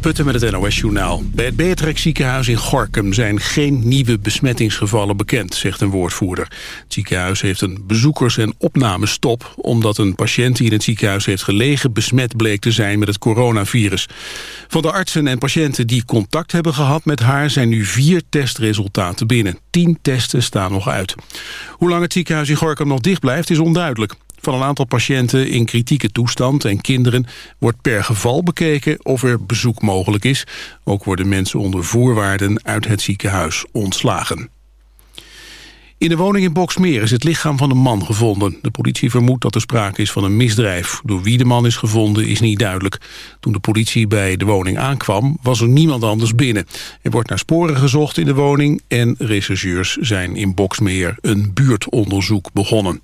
Putten met het NOS-journaal. Bij het Beatrix ziekenhuis in Gorkum zijn geen nieuwe besmettingsgevallen bekend, zegt een woordvoerder. Het ziekenhuis heeft een bezoekers- en opnamestop... omdat een patiënt die in het ziekenhuis heeft gelegen besmet bleek te zijn met het coronavirus. Van de artsen en patiënten die contact hebben gehad met haar... zijn nu vier testresultaten binnen. Tien testen staan nog uit. Hoe lang het ziekenhuis in Gorkum nog dicht blijft is onduidelijk. Van een aantal patiënten in kritieke toestand en kinderen wordt per geval bekeken of er bezoek mogelijk is. Ook worden mensen onder voorwaarden uit het ziekenhuis ontslagen. In de woning in Boksmeer is het lichaam van een man gevonden. De politie vermoedt dat er sprake is van een misdrijf. Door wie de man is gevonden is niet duidelijk. Toen de politie bij de woning aankwam was er niemand anders binnen. Er wordt naar sporen gezocht in de woning en rechercheurs zijn in Boksmeer een buurtonderzoek begonnen.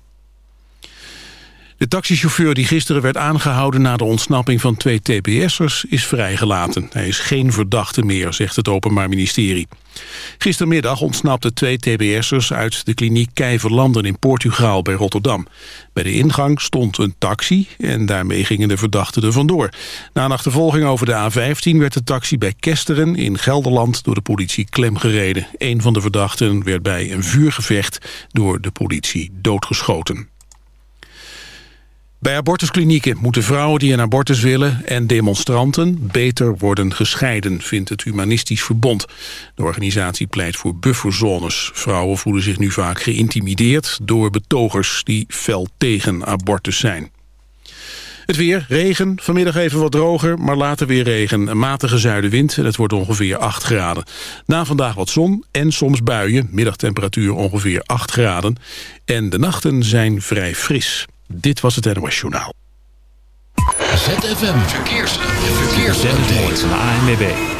De taxichauffeur die gisteren werd aangehouden na de ontsnapping van twee TPS'ers is vrijgelaten. Hij is geen verdachte meer, zegt het Openbaar Ministerie. Gistermiddag ontsnapten twee TBS'ers uit de kliniek Kijverlanden in Portugal bij Rotterdam. Bij de ingang stond een taxi en daarmee gingen de verdachten er vandoor. Na een achtervolging over de A15 werd de taxi bij Kesteren in Gelderland door de politie klemgereden. Een van de verdachten werd bij een vuurgevecht door de politie doodgeschoten. Bij abortusklinieken moeten vrouwen die een abortus willen en demonstranten beter worden gescheiden, vindt het Humanistisch Verbond. De organisatie pleit voor bufferzones. Vrouwen voelen zich nu vaak geïntimideerd door betogers die fel tegen abortus zijn. Het weer, regen, vanmiddag even wat droger, maar later weer regen. Een matige zuidenwind en het wordt ongeveer 8 graden. Na vandaag wat zon en soms buien, middagtemperatuur ongeveer 8 graden. En de nachten zijn vrij fris. Dit was het NOS Journaal. ZFM Verkeers. Verkeers. De ANWB.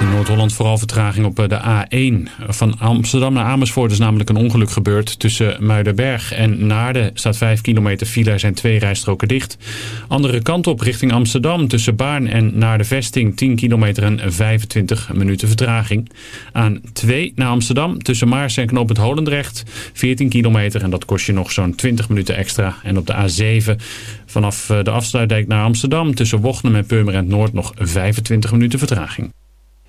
In Noord-Holland vooral vertraging op eh, de A1. Van Amsterdam naar Amersfoort is namelijk een ongeluk gebeurd. Tussen Muidenberg en Naarden staat 5 kilometer file. Zijn twee rijstroken dicht. Andere kant op richting Amsterdam. Tussen Baarn en naar de vesting 10 kilometer en 25 minuten vertraging. Aan 2 naar Amsterdam. Tussen Maars en Knoop het Holendrecht 14 kilometer. En dat kost je nog zo'n 20 minuten extra. En op de A7 vanaf eh, de afsluitdijk naar Amsterdam. Tussen Wochnum en Purmerend Noord nog 25 minuten vertraging.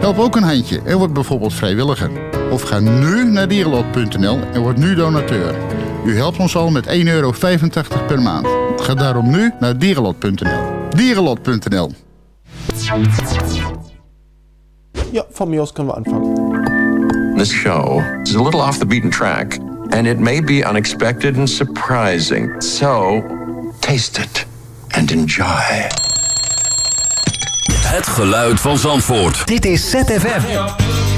Help ook een handje en word bijvoorbeeld vrijwilliger. Of ga nu naar dierenlot.nl en word nu donateur. U helpt ons al met 1,85 euro per maand. Ga daarom nu naar dierenlot.nl. Dierenlot.nl Ja, van mij aus kunnen we aanvangen. This show is a little off the beaten track, and it may be unexpected and surprising. So, taste it and enjoy. Het geluid van Zandvoort. Dit is ZFM.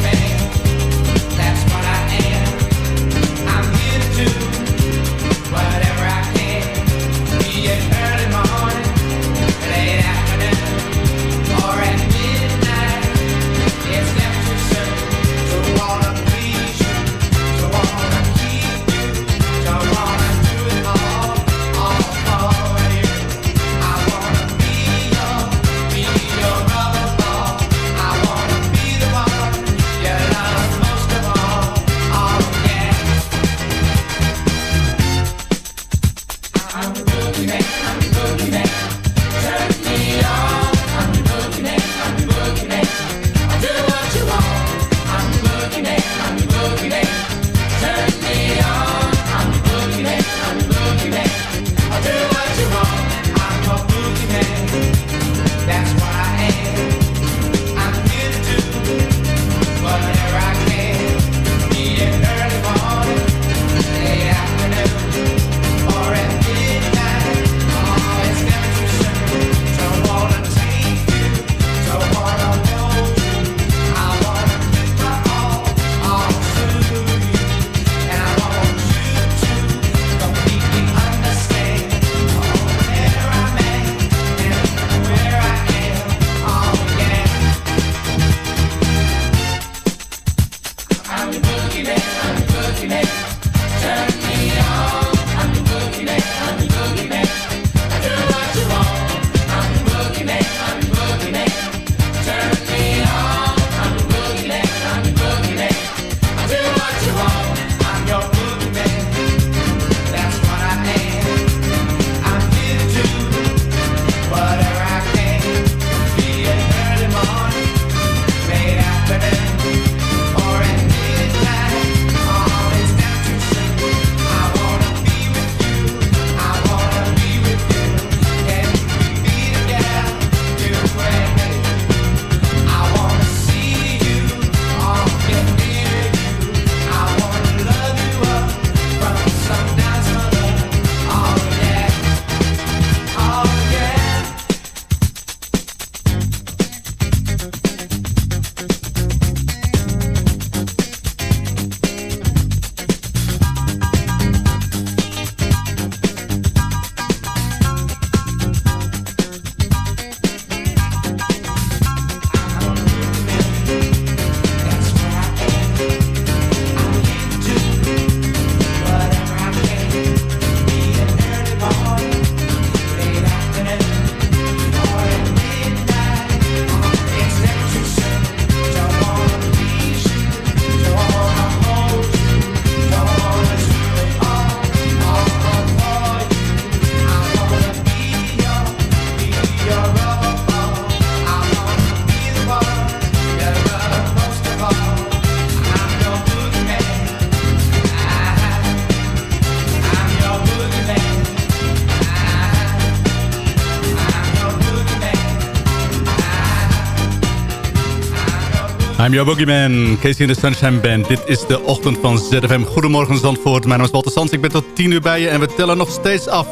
I'm your boogeyman, Casey in the Sunshine Band. Dit is de ochtend van ZFM. Goedemorgen Zandvoort, mijn naam is Walter Sands. Ik ben tot 10 uur bij je en we tellen nog steeds af.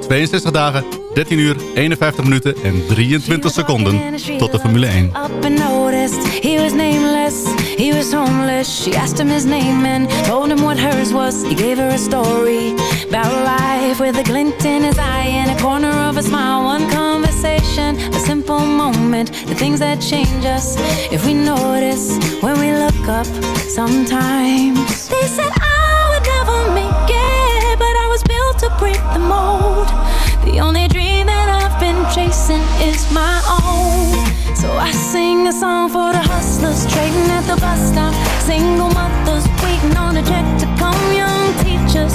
62 dagen, 13 uur, 51 minuten en 23 seconden tot de Formule 1. He was nameless, he was homeless. She asked him his name and told him what hers was. He gave her a story about life with a glint in his eye and a corner of a smile. One conversation, a simple moment, the things that change us if we notice when we look up sometimes. They said I would never make it, but I was built to break the mold. The only dream that I've been chasing is my own. So I sing a song for the hustlers trading at the bus stop. Single mothers waiting on a check to come. Young teachers,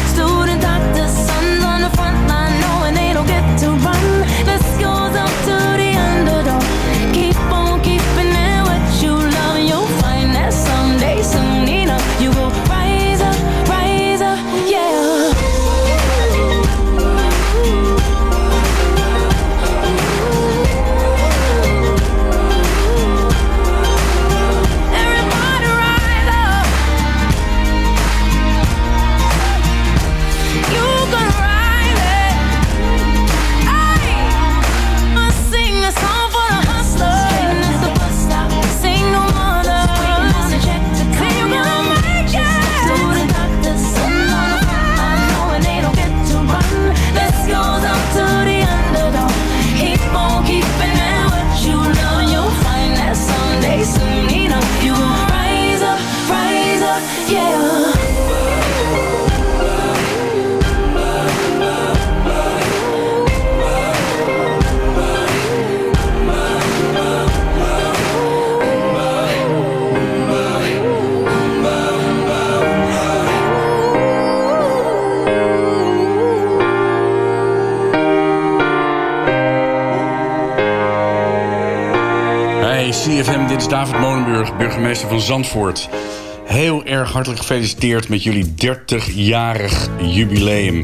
burgemeester van Zandvoort. Heel erg hartelijk gefeliciteerd met jullie 30-jarig jubileum.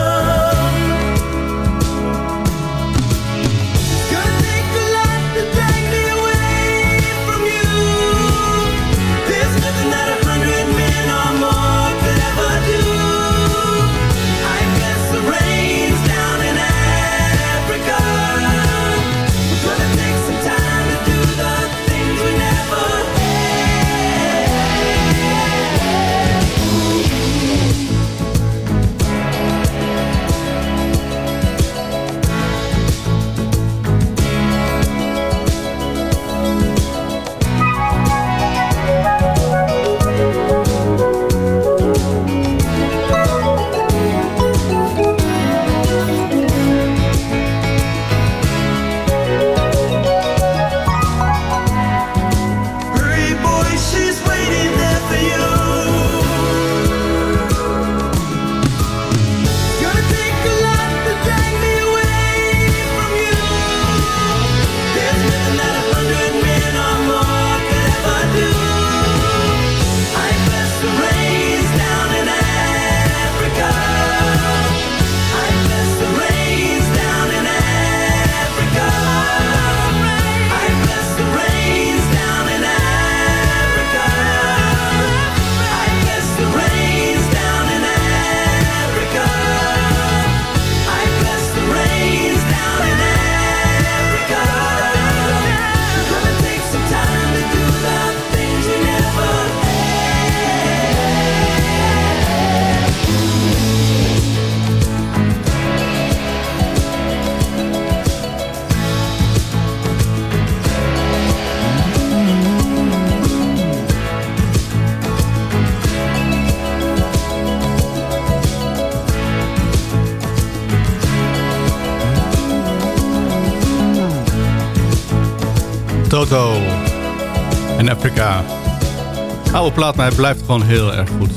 Plaat, maar hij blijft gewoon heel erg goed.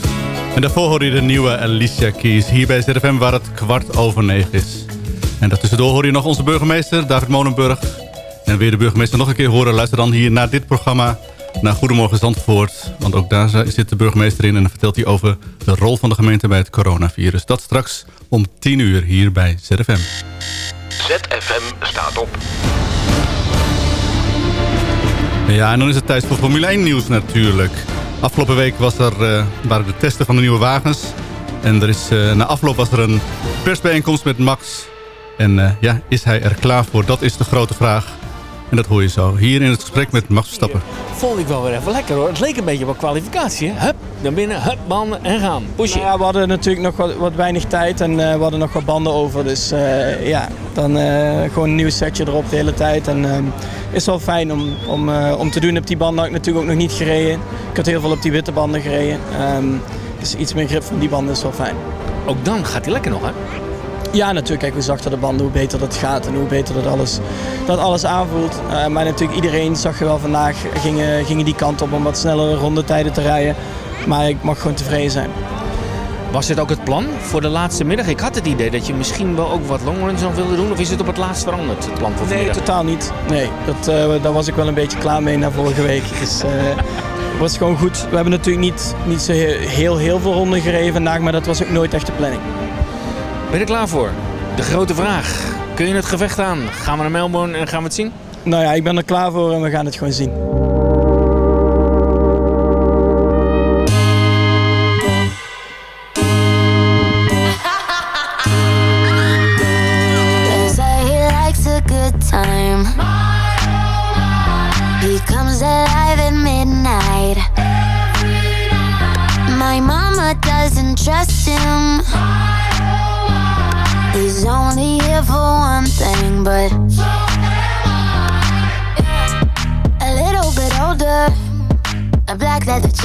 En daarvoor hoor je de nieuwe Alicia Keys. Hier bij ZFM waar het kwart over negen is. En daartussendoor hoor je nog onze burgemeester, David Molenburg. En weer de burgemeester nog een keer horen. Luister dan hier naar dit programma. Naar Goedemorgen Zandvoort. Want ook daar zit de burgemeester in. En dan vertelt hij over de rol van de gemeente bij het coronavirus. Dat straks om 10 uur hier bij ZFM. ZFM staat op. Ja, en dan is het tijd voor Formule 1 nieuws natuurlijk. Afgelopen week was er, eh, waren de testen van de nieuwe wagens. En er is, eh, na afloop was er een persbijeenkomst met Max. En eh, ja, is hij er klaar voor? Dat is de grote vraag. En dat hoor je zo hier in het gesprek met Max Verstappen. Vond ik wel weer even lekker hoor. Het leek een beetje op kwalificatie. Hè? Hup, naar binnen, hup, banden en gaan. Pushen. Nou ja, we hadden natuurlijk nog wat, wat weinig tijd en eh, we hadden nog wat banden over. Dus eh, ja, dan eh, gewoon een nieuw setje erop de hele tijd. En ehm, is wel fijn om, om, eh, om te doen. Op die banden had ik natuurlijk ook nog niet gereden. Ik had heel veel op die witte banden gereden. Ehm, dus iets meer grip van die banden is wel fijn. Ook dan gaat hij lekker nog hè? Ja, natuurlijk. Kijk, hoe zachter de banden, hoe beter dat gaat en hoe beter dat alles, dat alles aanvoelt. Eh, maar natuurlijk, iedereen zag je wel vandaag, gingen, gingen die kant op om wat snellere rondetijden te rijden. Maar ik mag gewoon tevreden zijn. Was dit ook het plan voor de laatste middag? Ik had het idee dat je misschien wel ook wat longruns nog wilde doen. Of is het op het laatst veranderd, het plan voor Nee, vanmiddag? totaal niet. Nee, dat, eh, daar was ik wel een beetje klaar mee na vorige week. Dus eh, het was gewoon goed. We hebben natuurlijk niet, niet zo heel, heel, heel veel ronden gereden vandaag, maar dat was ook nooit echt de planning. Ben je er klaar voor? De grote vraag. Kun je het gevecht aan? Gaan we naar Melbourne en gaan we het zien? Nou ja, ik ben er klaar voor en we gaan het gewoon zien.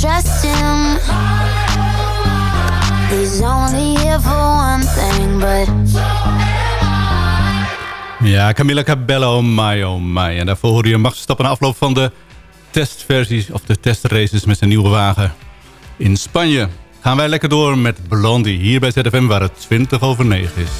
Trust him. He's only here for one thing, but. Ja, Camilla Cabello, my oh my. En daarvoor hoorde je Max Verstappen na afloop van de testversies... of de testraces met zijn nieuwe wagen in Spanje. Gaan wij lekker door met Blondie hier bij ZFM waar het 20 over 9 is.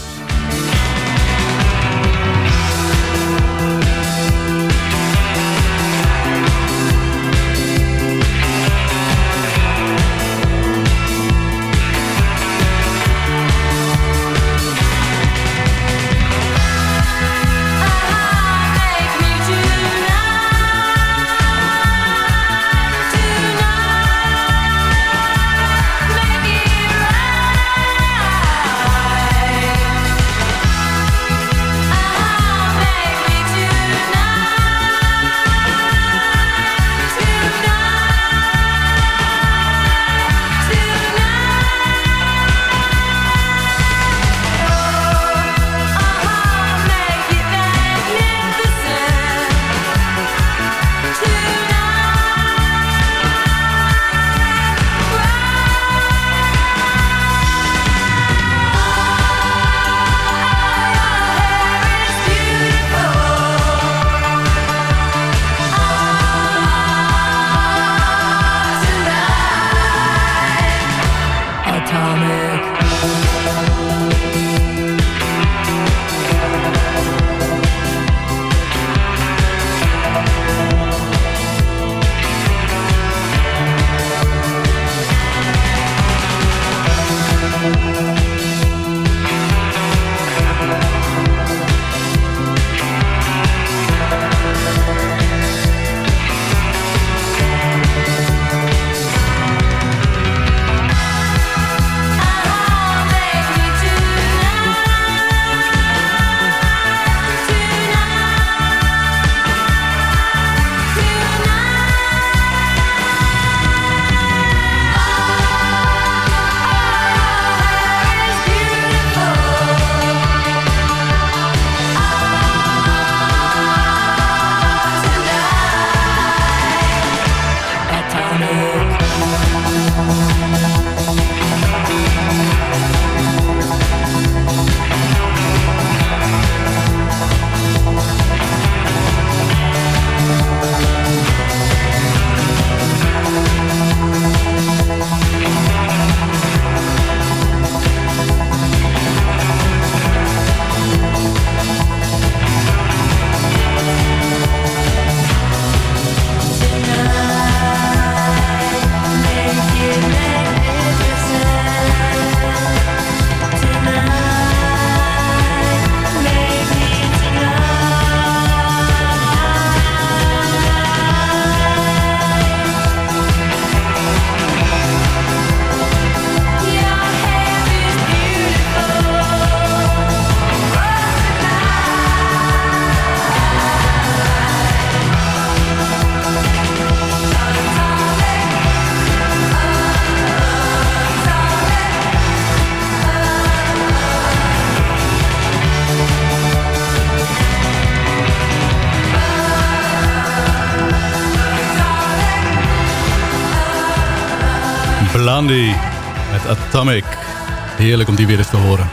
Heerlijk om die weer eens te horen.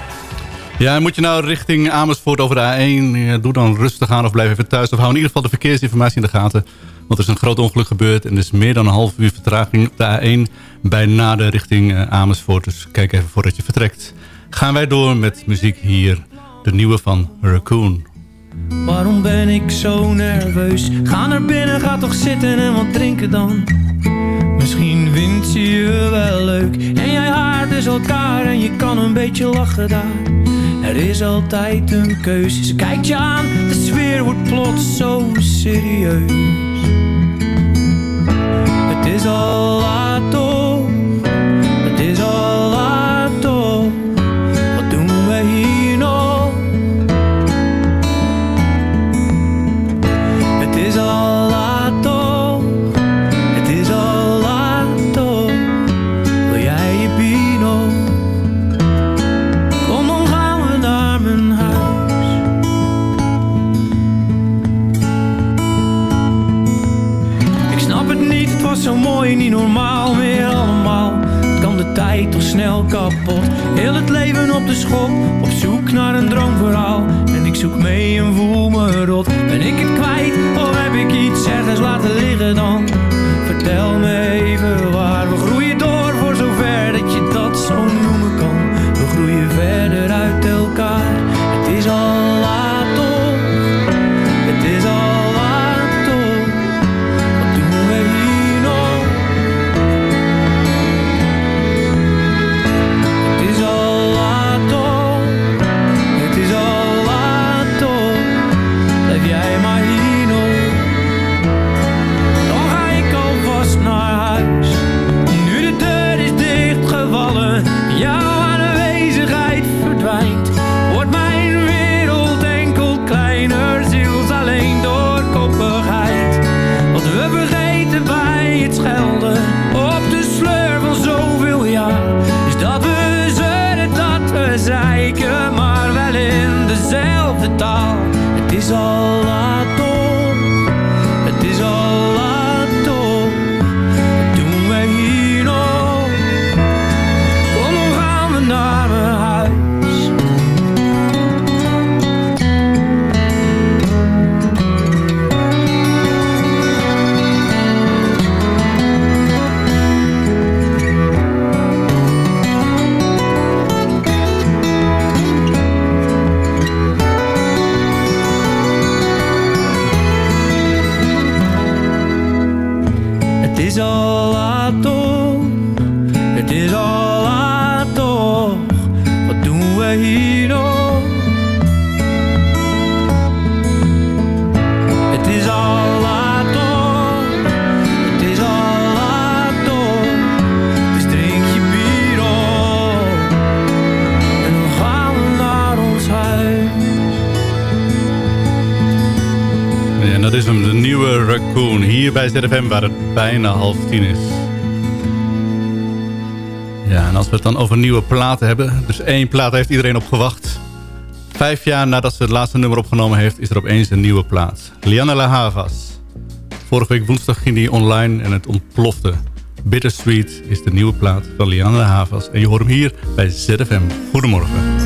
Ja, moet je nou richting Amersfoort over de A1... ja, doe dan rustig aan of blijf even thuis... of hou in ieder geval de verkeersinformatie in de gaten. Want er is een groot ongeluk gebeurd... en er is meer dan een half uur vertraging op de A1... bij Naden richting eh, Amersfoort. Dus kijk even voordat je vertrekt. Gaan wij door met muziek hier. De nieuwe van Raccoon. Waarom ben ik zo nerveus? Ga naar binnen, ga toch zitten en wat drinken dan. Misschien vindt ze je wel leuk. En jij haart dus elkaar en je kan een beetje lachen daar. Er is altijd een keuze. Ze kijkt je aan, de sfeer wordt plots zo serieus. Het is al laat toch snel kapot. Heel het leven op de schop, op zoek naar een droomverhaal. En ik zoek mee en voel me rot. Ben ik het kwijt of heb ik iets ergens laten liggen dan? Vertel me even ZFM, waar het bijna half tien is. Ja, en als we het dan over nieuwe platen hebben. Dus één plaat heeft iedereen op gewacht. Vijf jaar nadat ze het laatste nummer opgenomen heeft... is er opeens een nieuwe plaat. Liana La Havas. Vorige week woensdag ging die online en het ontplofte. Bittersweet is de nieuwe plaat van Liana La Havas. En je hoort hem hier bij ZFM. Goedemorgen.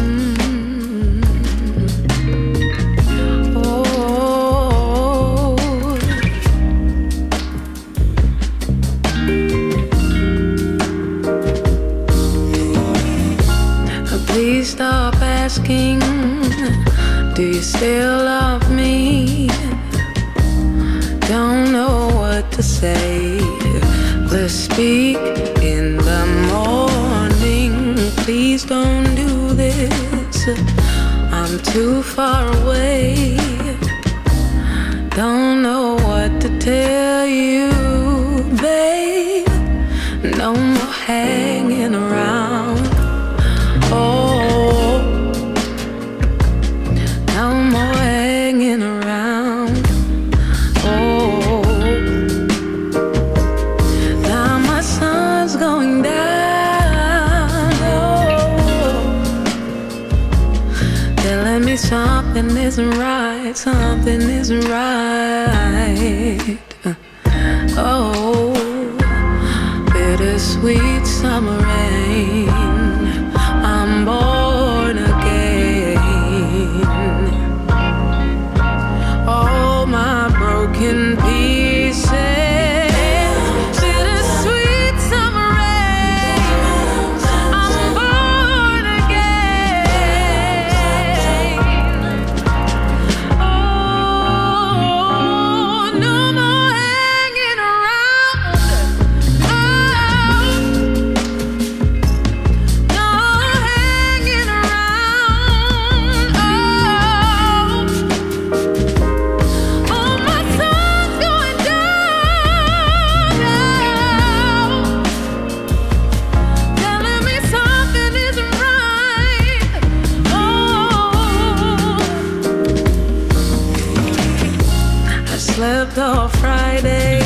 All Friday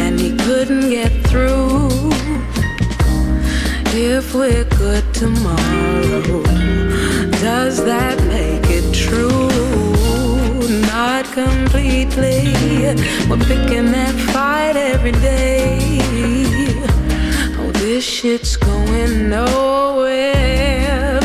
and he couldn't get through. If we're good tomorrow, does that make it true? Not completely. We're picking that fight every day. Oh, this shit's going nowhere,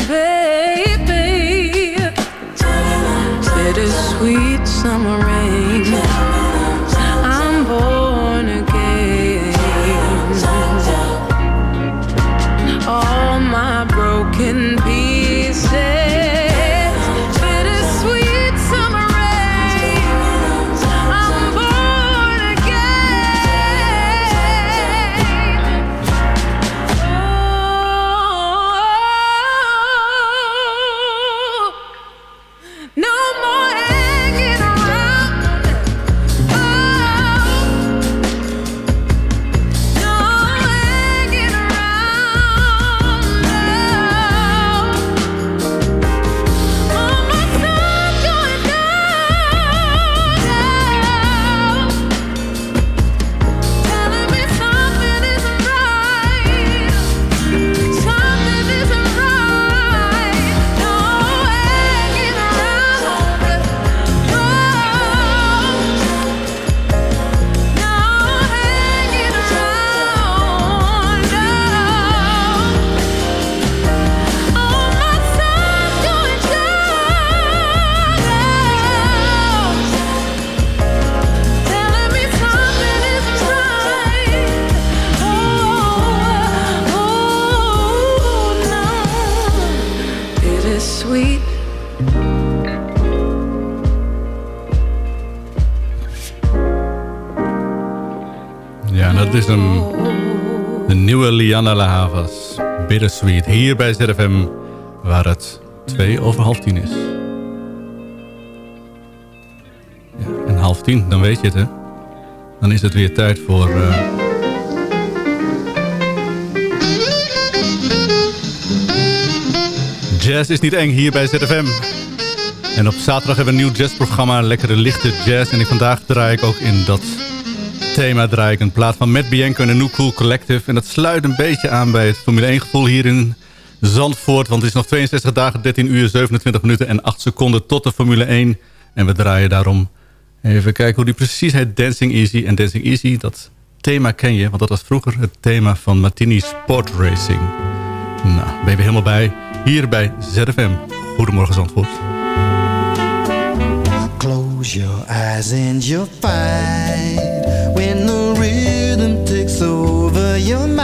is hem. De nieuwe Liana La Havas. Bittersweet. Hier bij ZFM. Waar het twee over half tien is. Ja, en half tien, dan weet je het hè. Dan is het weer tijd voor... eh, Jazz is niet eng hier bij ZFM. En op zaterdag hebben we een nieuw jazzprogramma. Lekkere lichte jazz. En vandaag draai ik ook in dat thema draai ik een plaat van Matt Bianco en de New Cool Collective. En dat sluit een beetje aan bij het Formule 1 gevoel hier in Zandvoort. Want het is nog 62 dagen, 13 uur, 27 minuten en 8 seconden tot de Formule 1. En we draaien daarom even kijken hoe die precies heet. Dancing Easy. En Dancing Easy, dat thema ken je. Want dat was vroeger het thema van Martini Sport Racing. Nou, ben je weer helemaal bij. Hier bij ZFM. Goedemorgen Zandvoort. Close your eyes and you'll find when the rhythm takes over your mind,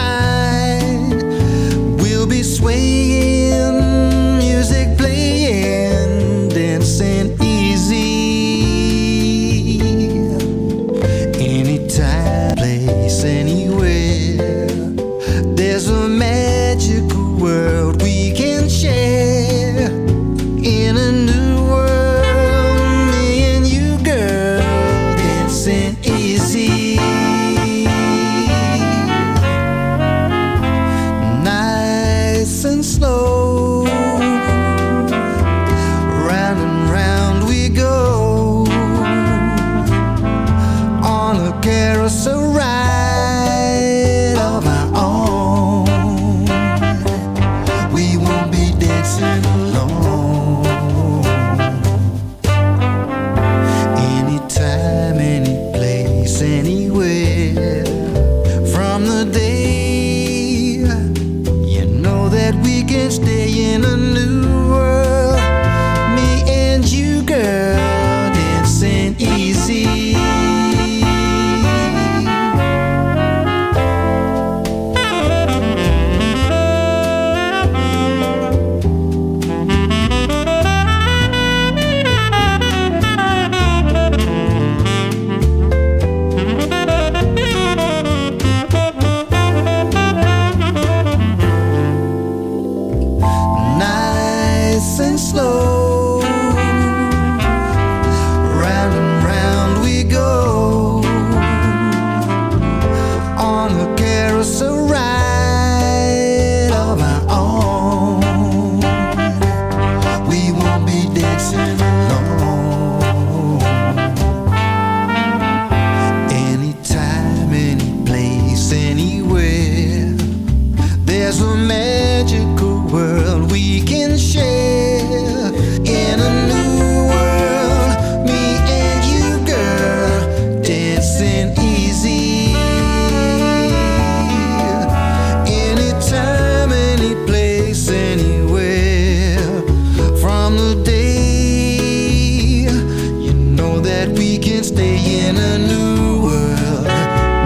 in a new world.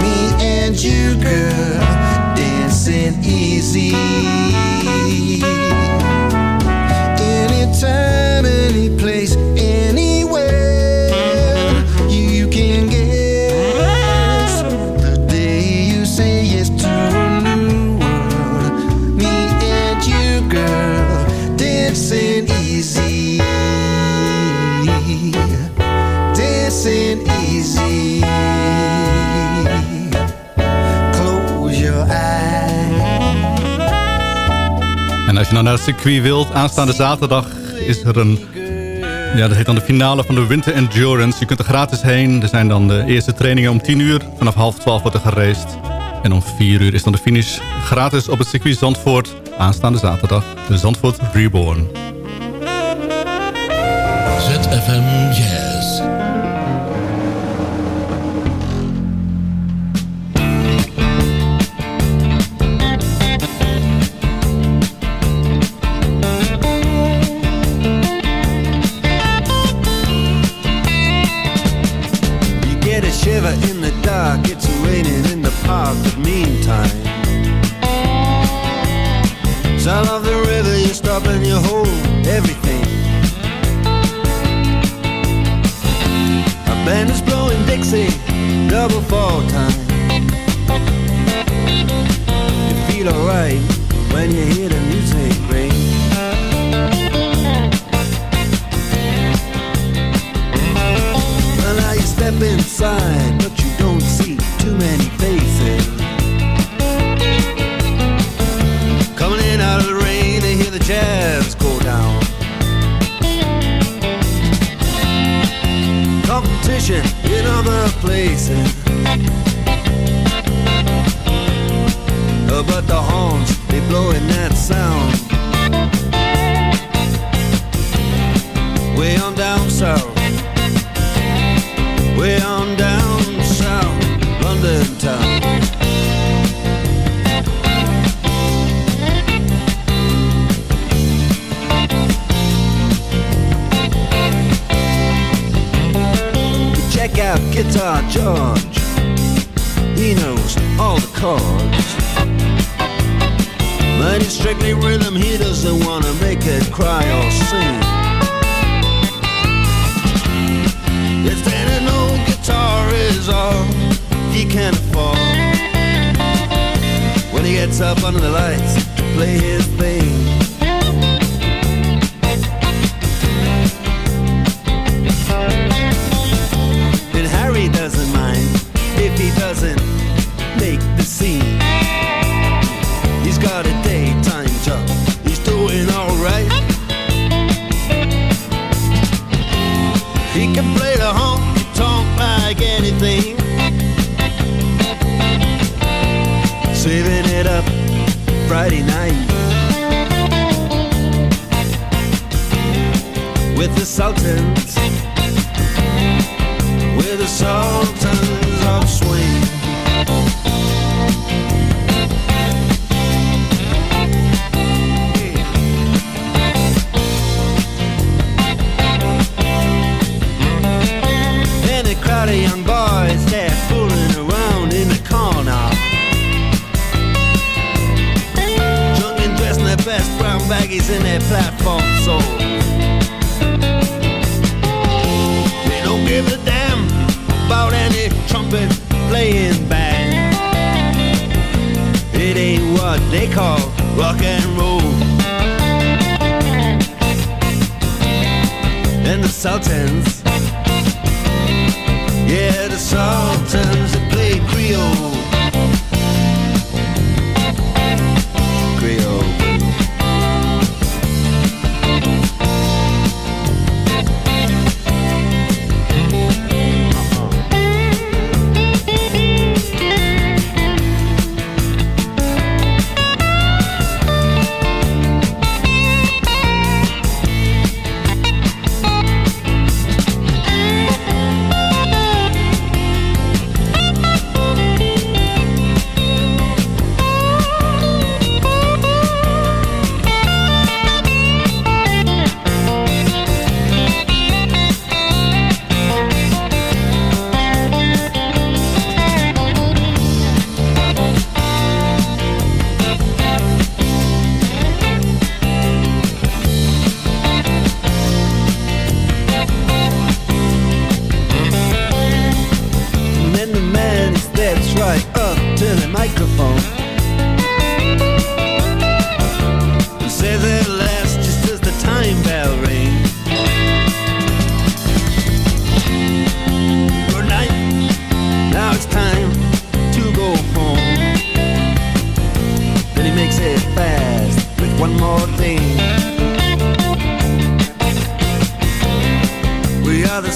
Me and you, girl, dancing easy. Naar het circuit Wild. Aanstaande zaterdag is er een... Ja, dat heet dan de finale van de Winter Endurance. Je kunt er gratis heen. Er zijn dan de eerste trainingen om 10 uur. Vanaf half 12 wordt er geraced. En om 4 uur is dan de finish. Gratis op het circuit Zandvoort. Aanstaande zaterdag. De Zandvoort Reborn. ZFM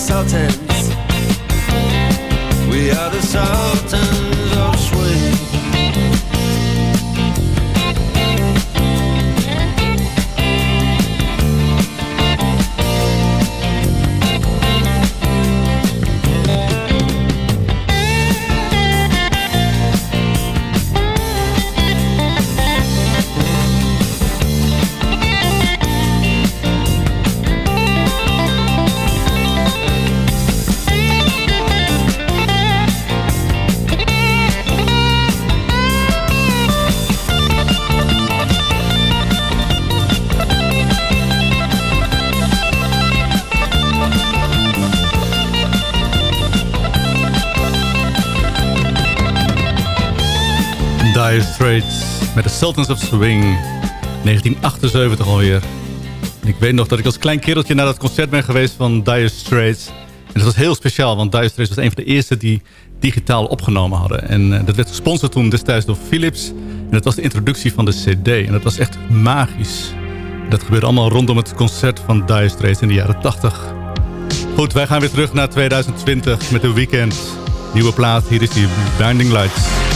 the Sultans of Swing. 1978 alweer. Ik weet nog dat ik als klein kereltje naar dat concert ben geweest van Dire Straits. En dat was heel speciaal, want Dire Straits was een van de eerste die digitaal opgenomen hadden. En eh, dat werd gesponsord toen destijds door Philips. En dat was de introductie van de CD. En dat was echt magisch. Dat gebeurde allemaal rondom het concert van Dire Straits in de jaren 80. Goed, wij gaan weer terug naar 2020 met de weekend. Nieuwe plaat, hier is die Blinding Lights.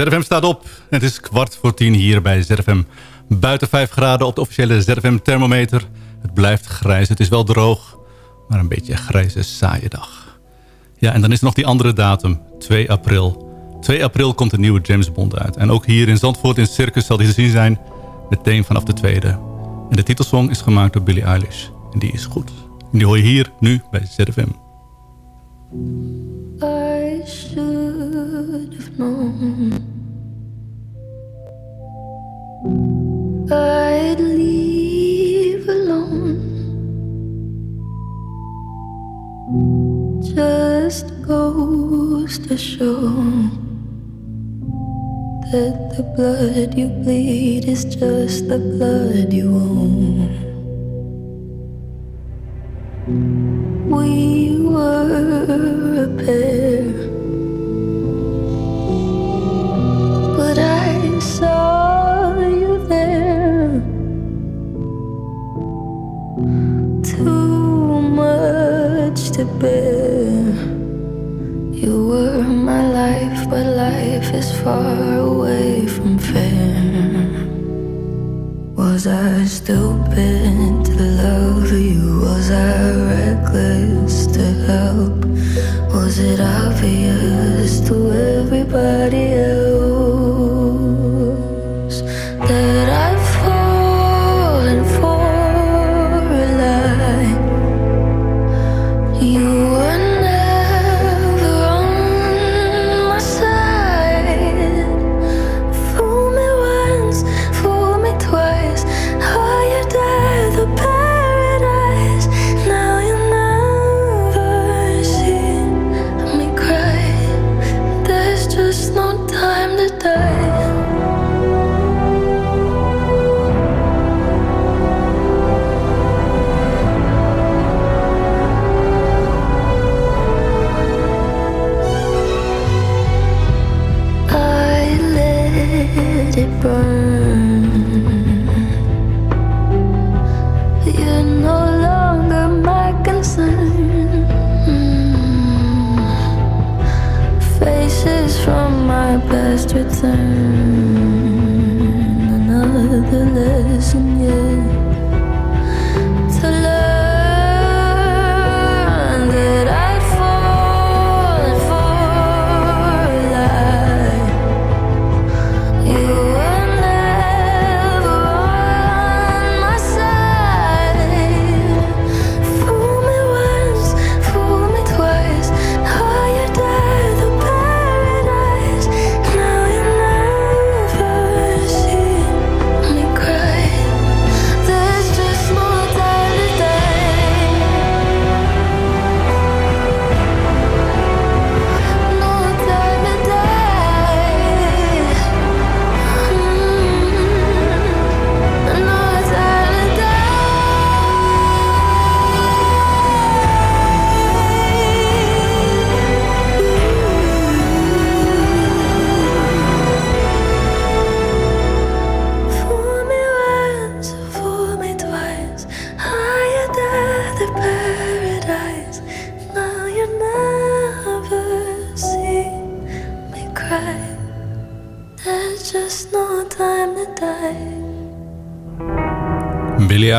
ZFM staat op. Het is kwart voor tien hier bij ZFM. Buiten 5 graden op de officiële ZFM thermometer. Het blijft grijs. Het is wel droog, maar een beetje grijze saaie dag. Ja, en dan is er nog die andere datum, 2 april. 2 april komt de nieuwe James Bond uit. En ook hier in Zandvoort in Circus zal die te zien zijn. Meteen vanaf de tweede. En de titelsong is gemaakt door Billie Eilish. En die is goed. En die hoor je hier nu bij ZFM. should have known I'd leave alone Just goes to show that the blood you bleed is just the blood you own. We were a pair. Saw you there. Too much to bear. You were my life, but life is far away from fair. Was I stupid to love you? Was I reckless to help? Was it obvious to everybody else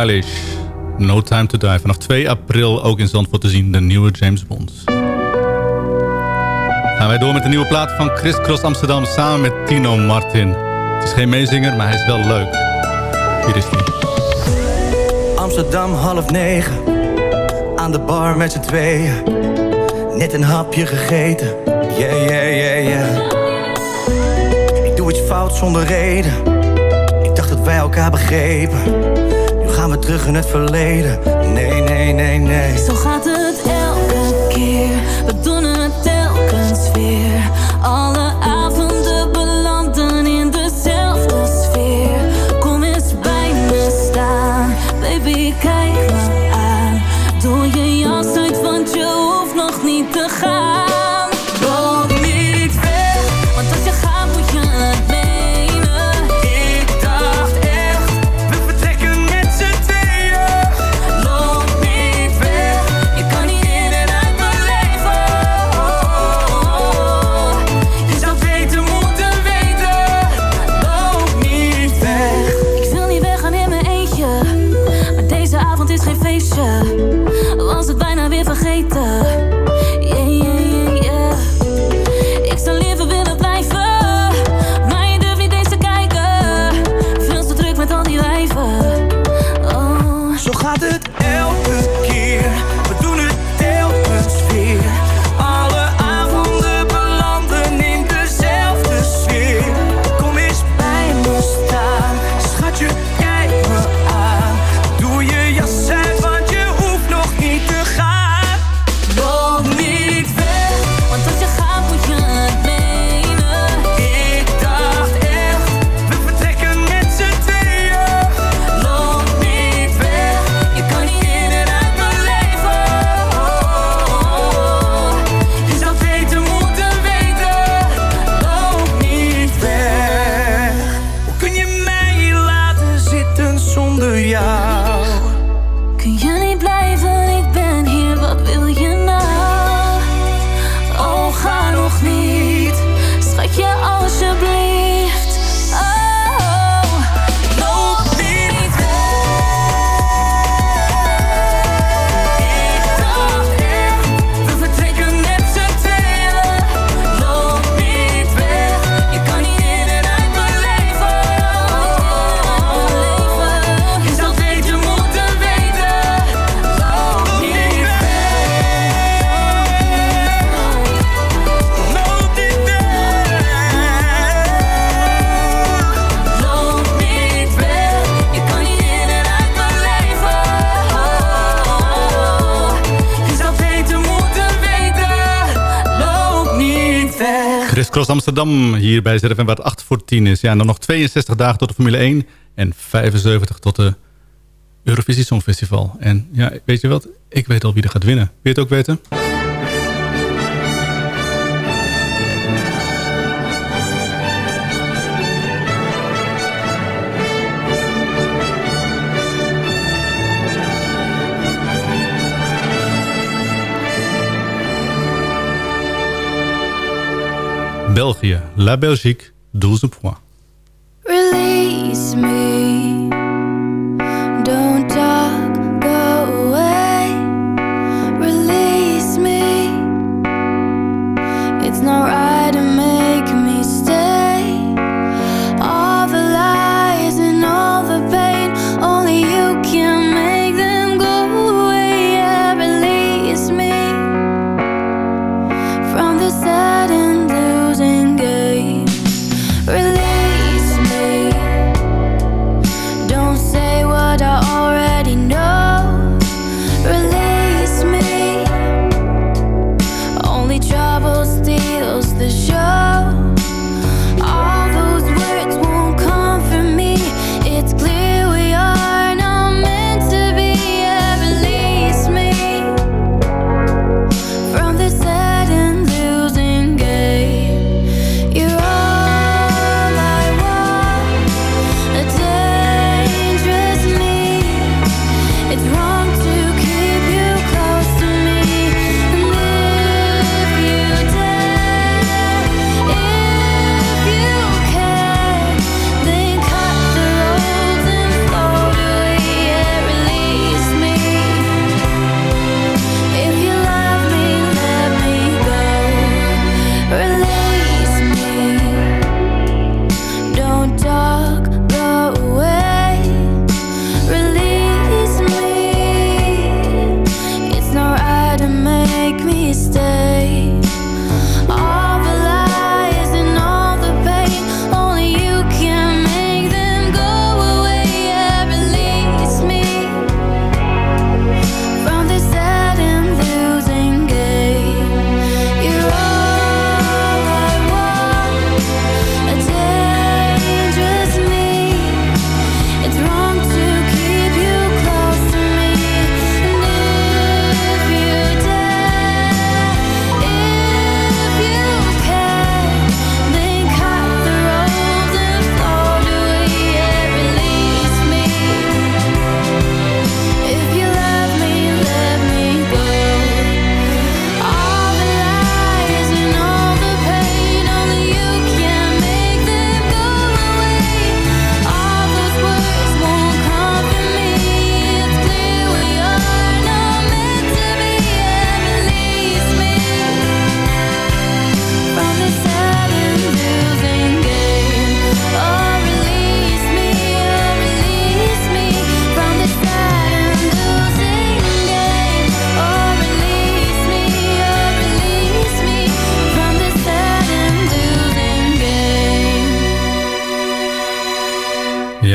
No Time to Die. Vanaf 2 april ook in Zandvoort te zien, de nieuwe James Bond. Gaan wij door met de nieuwe plaat van Chris Cross Amsterdam samen met Tino Martin. Het is geen meezinger, maar hij is wel leuk. Hier is hij. Amsterdam half negen, aan de bar met z'n tweeën. Net een hapje gegeten, yeah, yeah, yeah, yeah. Ik doe iets fout zonder reden, ik dacht dat wij elkaar begrepen. Gaan we terug in het verleden, nee, nee, nee, nee. Zo gaat het Cross Amsterdam hier bij ZFM waar het 8 voor 10 is. Ja, en dan nog 62 dagen tot de Formule 1 en 75 tot de Eurovisie Songfestival. En ja, weet je wat? Ik weet al wie er gaat winnen. Wil je het ook weten? België. La Belgique, 12 points. Release me.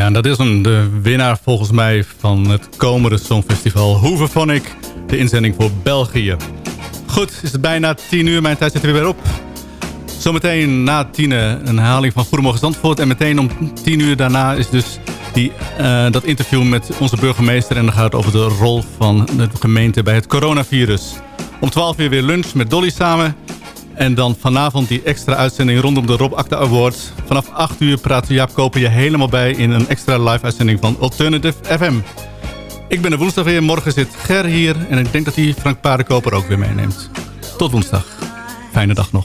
En dat is hem, de winnaar volgens mij van het komende Songfestival. Ik, de inzending voor België. Goed, is het bijna 10 uur, mijn tijd zit er weer op. Zometeen na 10 een herhaling van Goedemorgen Zandvoort. En meteen om 10 uur daarna is dus die, eh, dat interview met onze burgemeester. En dan gaat het over de rol van de gemeente bij het coronavirus. Om 12 uur weer lunch met Dolly samen. En dan vanavond die extra uitzending rondom de Rob Acta Awards. Vanaf 8 uur praat Jaap Koper je helemaal bij in een extra live uitzending van Alternative FM. Ik ben er woensdag weer. Morgen zit Ger hier. En ik denk dat hij Frank Paardenkoper ook weer meeneemt. Tot woensdag. Fijne dag nog.